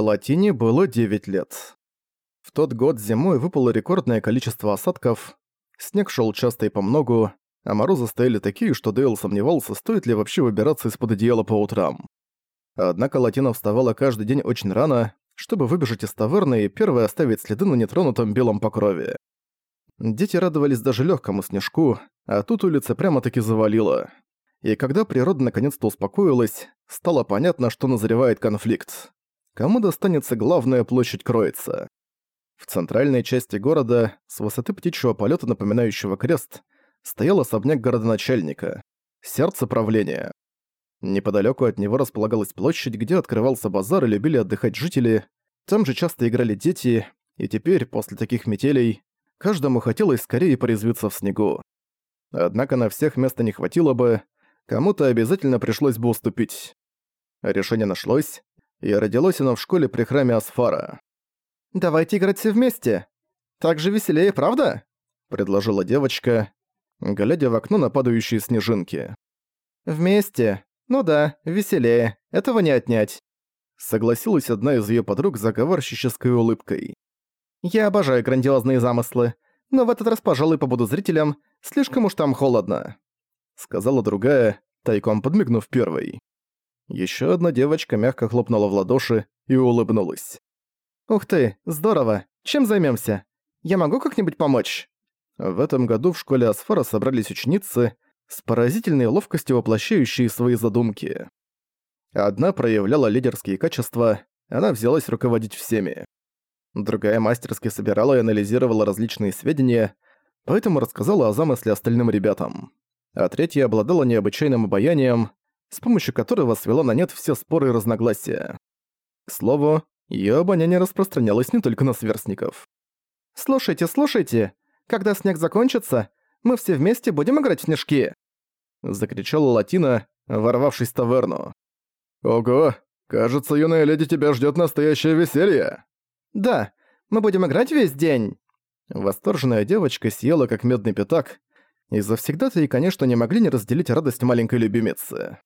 Латине было 9 лет. В тот год зимой выпало рекордное количество осадков, снег шел часто и помногу, а морозы стояли такие, что Дейл сомневался, стоит ли вообще выбираться из-под одеяла по утрам. Однако Латина вставала каждый день очень рано, чтобы выбежать из таверны и первой оставить следы на нетронутом белом покрове. Дети радовались даже легкому снежку, а тут улица прямо-таки завалила. И когда природа наконец-то успокоилась, стало понятно, что назревает конфликт. Кому достанется главная площадь Кроица? В центральной части города, с высоты птичьего полета, напоминающего крест, стоял особняк городоначальника, сердце правления. Неподалеку от него располагалась площадь, где открывался базар и любили отдыхать жители. Там же часто играли дети, и теперь, после таких метелей, каждому хотелось скорее порезвиться в снегу. Однако на всех места не хватило бы, кому-то обязательно пришлось бы уступить. Решение нашлось, и родилось оно в школе при храме Асфара. «Давайте играть все вместе. Так же веселее, правда?» — предложила девочка, глядя в окно на падающие снежинки. «Вместе. Ну да, веселее. Этого не отнять». Согласилась одна из её подруг заговорщической улыбкой. «Я обожаю грандиозные замыслы, но в этот раз, пожалуй, побуду зрителем, слишком уж там холодно», — сказала другая, тайком подмигнув первой. Ещё одна девочка мягко хлопнула в ладоши и улыбнулась. «Ух ты, здорово! Чем займёмся? Я могу как-нибудь помочь?» В этом году в школе Асфара собрались ученицы, с поразительной ловкостью воплощающие свои задумки. Одна проявляла лидерские качества, она взялась руководить всеми. Другая мастерски собирала и анализировала различные сведения, поэтому рассказала о замысле остальным ребятам. А третья обладала необычайным обаянием, с помощью которого свела на нет все споры и разногласия. К слову, её обоняние распространялось не только на сверстников. «Слушайте, слушайте! Когда снег закончится, мы все вместе будем играть в снежки!» Закричала Латина, ворвавшись в таверну. «Ого! Кажется, юная леди тебя ждёт настоящее веселье!» «Да, мы будем играть весь день!» Восторженная девочка съела как медный пятак, и завсегда-то и, конечно, не могли не разделить радость маленькой любимицы.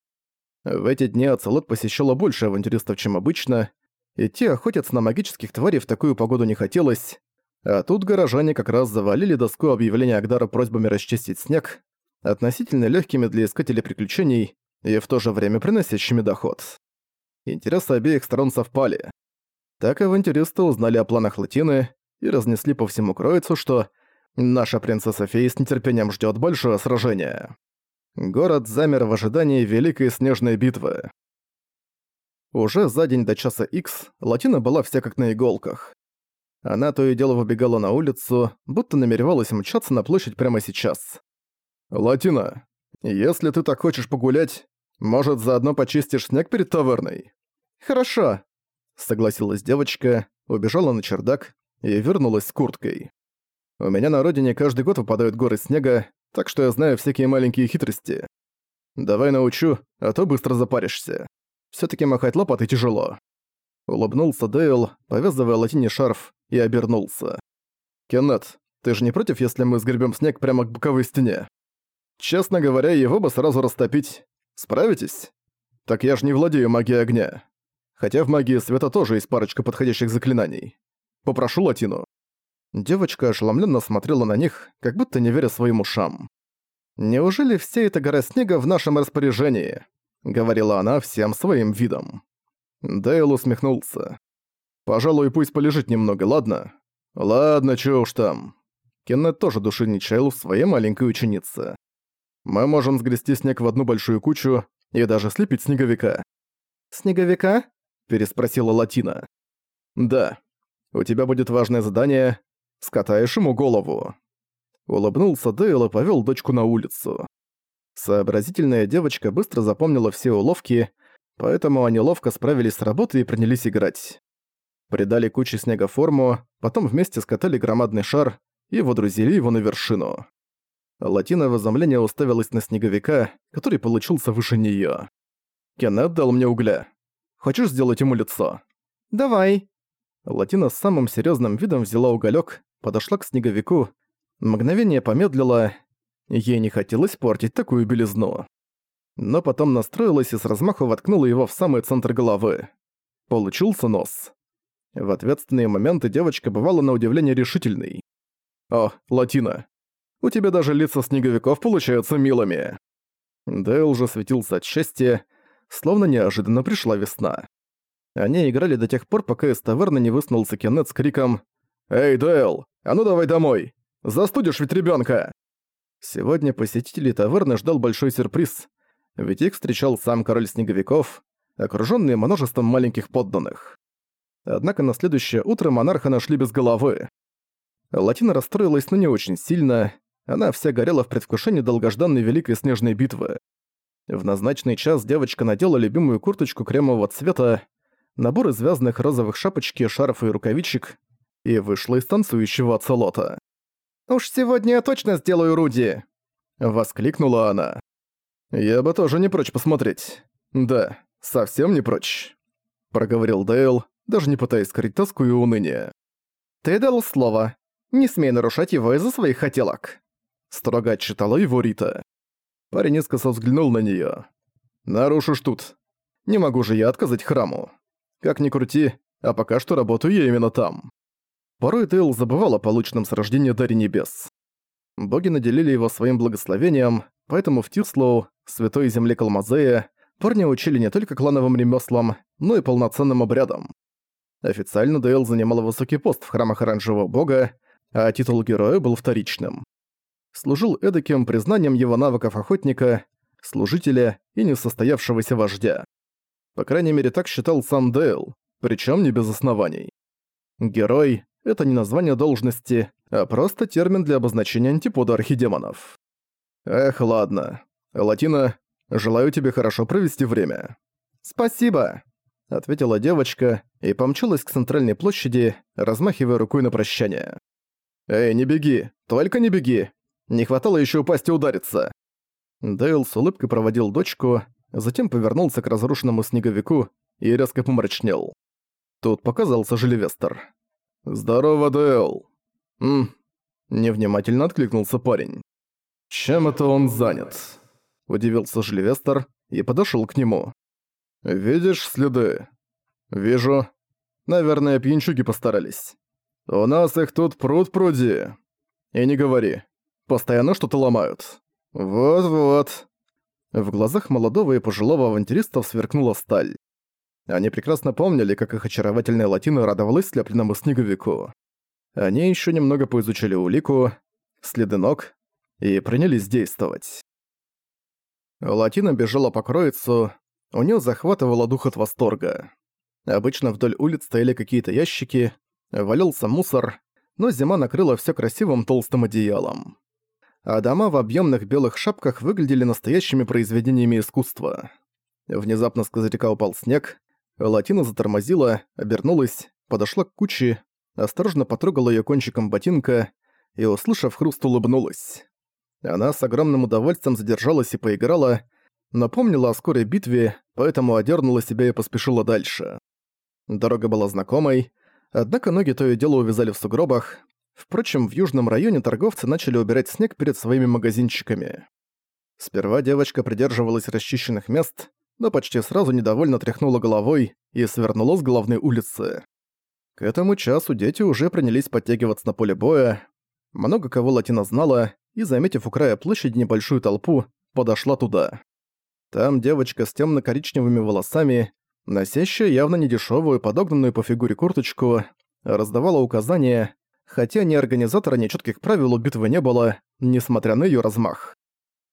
В эти дни Ацелот посещала больше авантюристов, чем обычно, и те охотятся на магических тварей в такую погоду не хотелось, а тут горожане как раз завалили доску объявления Агдара просьбами расчистить снег, относительно легкими для искателей приключений и в то же время приносящими доход. Интересы обеих сторон совпали. Так авантюристы узнали о планах Латины и разнесли по всему Кроицу, что наша принцесса Фей с нетерпением ждет большое сражение. Город замер в ожидании Великой Снежной Битвы. Уже за день до часа Икс Латина была вся как на иголках. Она то и дело выбегала на улицу, будто намеревалась мчаться на площадь прямо сейчас. «Латина, если ты так хочешь погулять, может, заодно почистишь снег перед таверной?» «Хорошо», — согласилась девочка, убежала на чердак и вернулась с курткой. «У меня на родине каждый год выпадают горы снега, так что я знаю всякие маленькие хитрости. Давай научу, а то быстро запаришься. все таки махать лопатой тяжело». Улыбнулся Дейл, повязывая латине шарф, и обернулся. «Кеннет, ты же не против, если мы сгребем снег прямо к боковой стене? Честно говоря, его бы сразу растопить. Справитесь? Так я ж не владею магией огня. Хотя в магии света тоже есть парочка подходящих заклинаний. Попрошу Латину». Девочка ошеломленно смотрела на них, как будто не веря своим ушам. «Неужели вся эта гора снега в нашем распоряжении?» — говорила она всем своим видом. Дейл усмехнулся. «Пожалуй, пусть полежит немного, ладно?» «Ладно, чё уж там». Кеннет тоже души не чаял в своей маленькой ученице. «Мы можем сгрести снег в одну большую кучу и даже слепить снеговика». «Снеговика?» – переспросила Латина. «Да. У тебя будет важное задание. Скатаешь ему голову». Улыбнулся Дейл и повёл дочку на улицу. Сообразительная девочка быстро запомнила все уловки, поэтому они ловко справились с работой и принялись играть. Придали куче снега форму, потом вместе скатали громадный шар и водрузили его на вершину. Латина в изумлении уставилась на снеговика, который получился выше неё. «Кеннет дал мне угля. Хочешь сделать ему лицо?» «Давай». Латина с самым серьёзным видом взяла уголёк, подошла к снеговику, мгновение помедлила, ей не хотелось портить такую белизну но потом настроилась и с размаху воткнула его в самый центр головы. Получился нос. В ответственные моменты девочка бывала на удивление решительной. «О, Латина, у тебя даже лица снеговиков получаются милыми!» Дейл же светился от счастья, словно неожиданно пришла весна. Они играли до тех пор, пока из таверны не высунулся Кеннет с криком «Эй, Дейл, а ну давай домой! Застудишь ведь ребенка!» Сегодня посетителей таверны ждал большой сюрприз, ведь их встречал сам король снеговиков, окружённый множеством маленьких подданных. Однако на следующее утро монарха нашли без головы. Латина расстроилась, но не очень сильно, она вся горела в предвкушении долгожданной великой снежной битвы. В назначенный час девочка надела любимую курточку кремового цвета, набор из вязаных розовых шапочки, шарфов и рукавичек и вышла из танцующего оцелота. «Уж сегодня я точно сделаю Руди!» — воскликнула она. «Я бы тоже не прочь посмотреть. Да, совсем не прочь», — проговорил Дейл, даже не пытаясь скрыть тоску и уныние. «Ты дал слово. Не смей нарушать его из-за своих хотелок», — строго отчитала его Рита. Парень искоса взглянул на неё. «Нарушишь тут. Не могу же я отказать храму. Как ни крути, а пока что работаю я именно там». Порой Дейл забывал о полученном с рождения Даре Небес. Боги наделили его своим благословением, поэтому в Тирслоу, святой земле Калмазея, парня учили не только клановым ремеслам, но и полноценным обрядам. Официально Дейл занимал высокий пост в храмах оранжевого бога, а титул героя был вторичным. Служил эдаким признанием его навыков охотника, служителя и несостоявшегося вождя. По крайней мере, так считал сам Дейл, причем не без оснований. Герой — это не название должности, а просто термин для обозначения антипода архидемонов. Эх, ладно. Латина, желаю тебе хорошо провести время. Спасибо, ответила девочка и помчалась к центральной площади, размахивая рукой на прощание. Эй, не беги, только не беги. Не хватало еще упасть и удариться. Дейл с улыбкой проводил дочку, затем повернулся к разрушенному снеговику и резко помрачнел. Тут показался Желевестер. «Здорово, Дэл!» «Ммм...» Невнимательно откликнулся парень. «Чем это он занят?» Удивился Жильвестер и подошёл к нему. «Видишь следы?» «Вижу. Наверное, пьянчуги постарались. У нас их тут пруд пруди. И не говори. Постоянно что-то ломают. Вот-вот». В глазах молодого и пожилого авантюриста сверкнула сталь. Они прекрасно помнили, как их очаровательная латина радовалась слепленному снеговику. Они еще немного поизучили улику, следы ног, и принялись действовать. Латина бежала по кроицу, у нее захватывало дух от восторга. Обычно вдоль улиц стояли какие-то ящики, валился мусор, но зима накрыла все красивым толстым одеялом. А дома в объемных белых шапках выглядели настоящими произведениями искусства. Внезапно с козырька упал снег, Латина затормозила, обернулась, подошла к куче, осторожно потрогала её кончиком ботинка и, услышав хруст, улыбнулась. Она с огромным удовольствием задержалась и поиграла, напомнила о скорой битве, поэтому одернула себя и поспешила дальше. Дорога была знакомой, однако ноги то и дело увязали в сугробах. Впрочем, в южном районе торговцы начали убирать снег перед своими магазинчиками. Сперва девочка придерживалась расчищенных мест, но почти сразу недовольно тряхнула головой и свернула с главной улицы. К этому часу дети уже принялись подтягиваться на поле боя. Много кого Латина знала, и, заметив у края площади небольшую толпу, подошла туда. Там девочка с темно-коричневыми волосами, носящая явно недешевую, подогнанную по фигуре курточку, раздавала указания, хотя ни организатора, ни четких правил у битвы не было, несмотря на ее размах.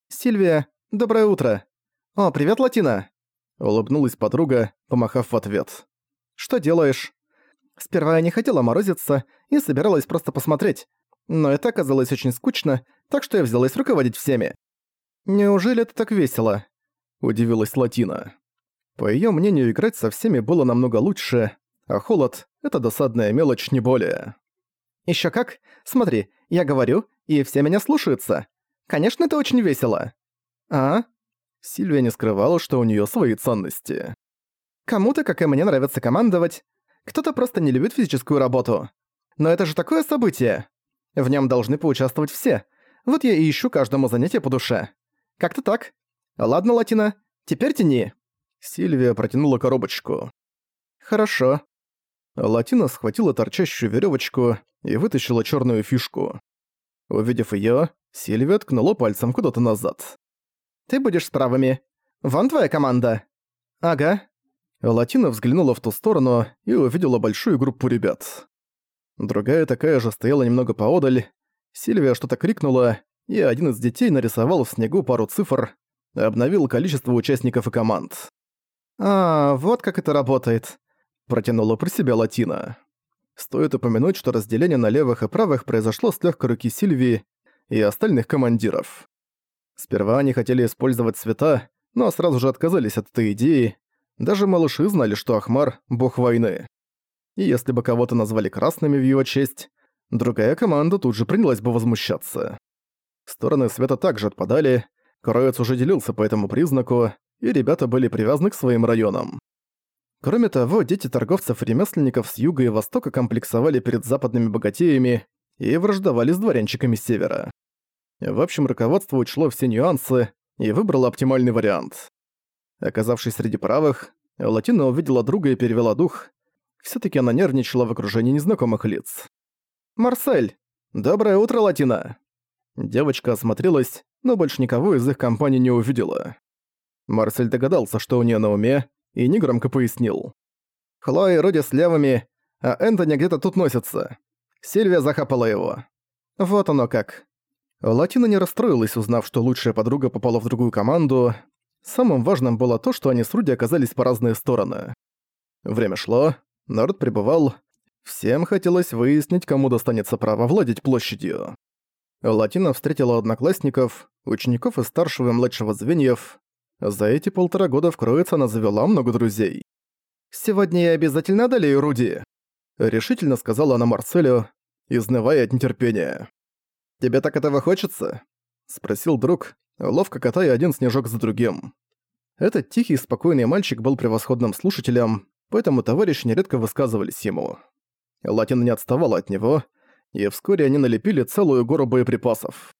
«Сильвия, доброе утро!» «О, привет, Латина!» Улыбнулась подруга, помахав в ответ. «Что делаешь?» Сперва я не хотела морозиться и собиралась просто посмотреть, но это оказалось очень скучно, так что я взялась руководить всеми. «Неужели это так весело?» – удивилась Латина. По её мнению, играть со всеми было намного лучше, а холод – это досадная мелочь, не более. «Ещё как? Смотри, я говорю, и все меня слушаются. Конечно, это очень весело». «А?» Сильвия не скрывала, что у неё свои ценности. «Кому-то, как и мне, нравится командовать. Кто-то просто не любит физическую работу. Но это же такое событие. В нём должны поучаствовать все. Вот я и ищу каждому занятие по душе. Как-то так. Ладно, Латина, теперь тяни». Сильвия протянула коробочку. «Хорошо». Латина схватила торчащую веревочку и вытащила черную фишку. Увидев ее, Сильвия ткнула пальцем куда-то назад. «Ты будешь с правыми. Вон твоя команда». «Ага». Латина взглянула в ту сторону и увидела большую группу ребят. Другая такая же стояла немного поодаль. Сильвия что-то крикнула, и один из детей нарисовал в снегу пару цифр, обновил количество участников и команд. «А, вот как это работает», — протянула про себя Латина. Стоит упомянуть, что разделение на левых и правых произошло с легкой руки Сильвии и остальных командиров. Сперва они хотели использовать цвета, но сразу же отказались от этой идеи. Даже малыши знали, что Ахмар — бог войны. И если бы кого-то назвали красными в его честь, другая команда тут же принялась бы возмущаться. Стороны света также отпадали, Кроец уже делился по этому признаку, и ребята были привязаны к своим районам. Кроме того, дети торговцев и ремесленников с юга и востока комплексовали перед западными богатеями и враждовали с дворянчиками севера. В общем, руководство учло все нюансы и выбрало оптимальный вариант. Оказавшись среди правых, Латина увидела друга и перевела дух. все таки она нервничала в окружении незнакомых лиц. «Марсель! Доброе утро, Латина!» Девочка осмотрелась, но больше никого из их компании не увидела. Марсель догадался, что у нее на уме, и негромко пояснил. «Хлоя Роди с левыми, а Энтони где-то тут носится. Сильвия захапала его. Вот оно как». Латина не расстроилась, узнав, что лучшая подруга попала в другую команду. Самым важным было то, что они с Руди оказались по разные стороны. Время шло, народ пребывал. Всем хотелось выяснить, кому достанется право владеть площадью. Латина встретила одноклассников, учеников из старшего и младшего звеньев. За эти полтора года в Кроице она завела много друзей. «Сегодня я обязательно одолею Руди», — решительно сказала она Марселю, изнывая от нетерпения. «Тебе так этого хочется?» — спросил друг, ловко катая один снежок за другим. Этот тихий, спокойный мальчик был превосходным слушателем, поэтому товарищи нередко высказывались ему. Латин не отставала от него, и вскоре они налепили целую гору боеприпасов.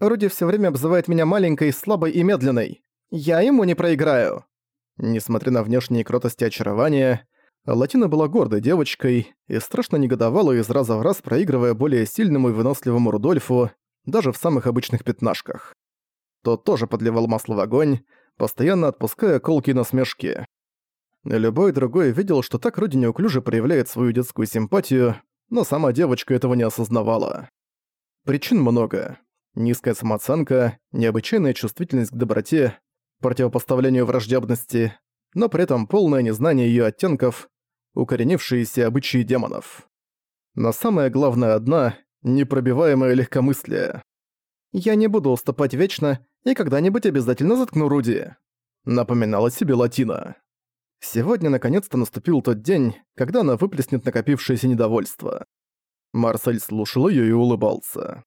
«Руди все время обзывает меня маленькой, слабой и медленной. Я ему не проиграю». Несмотря на внешние кротости очарования, Латина была гордой девочкой и страшно негодовала из раза в раз, проигрывая более сильному и выносливому Рудольфу, даже в самых обычных пятнашках. Тот тоже подливал масло в огонь, постоянно отпуская колки и насмешки. Любой другой видел, что так Руди неуклюже проявляет свою детскую симпатию, но сама девочка этого не осознавала. Причин много. Низкая самооценка, необычайная чувствительность к доброте, противопоставлению враждебности, но при этом полное незнание ее оттенков, укоренившиеся обычаи демонов. Но самое главное одна — непробиваемое легкомыслие. «Я не буду уступать вечно и когда-нибудь обязательно заткну Руди», — напоминала себе Латина. Сегодня наконец-то наступил тот день, когда она выплеснет накопившееся недовольство. Марсель слушал её и улыбался.